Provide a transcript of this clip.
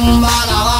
Rumba la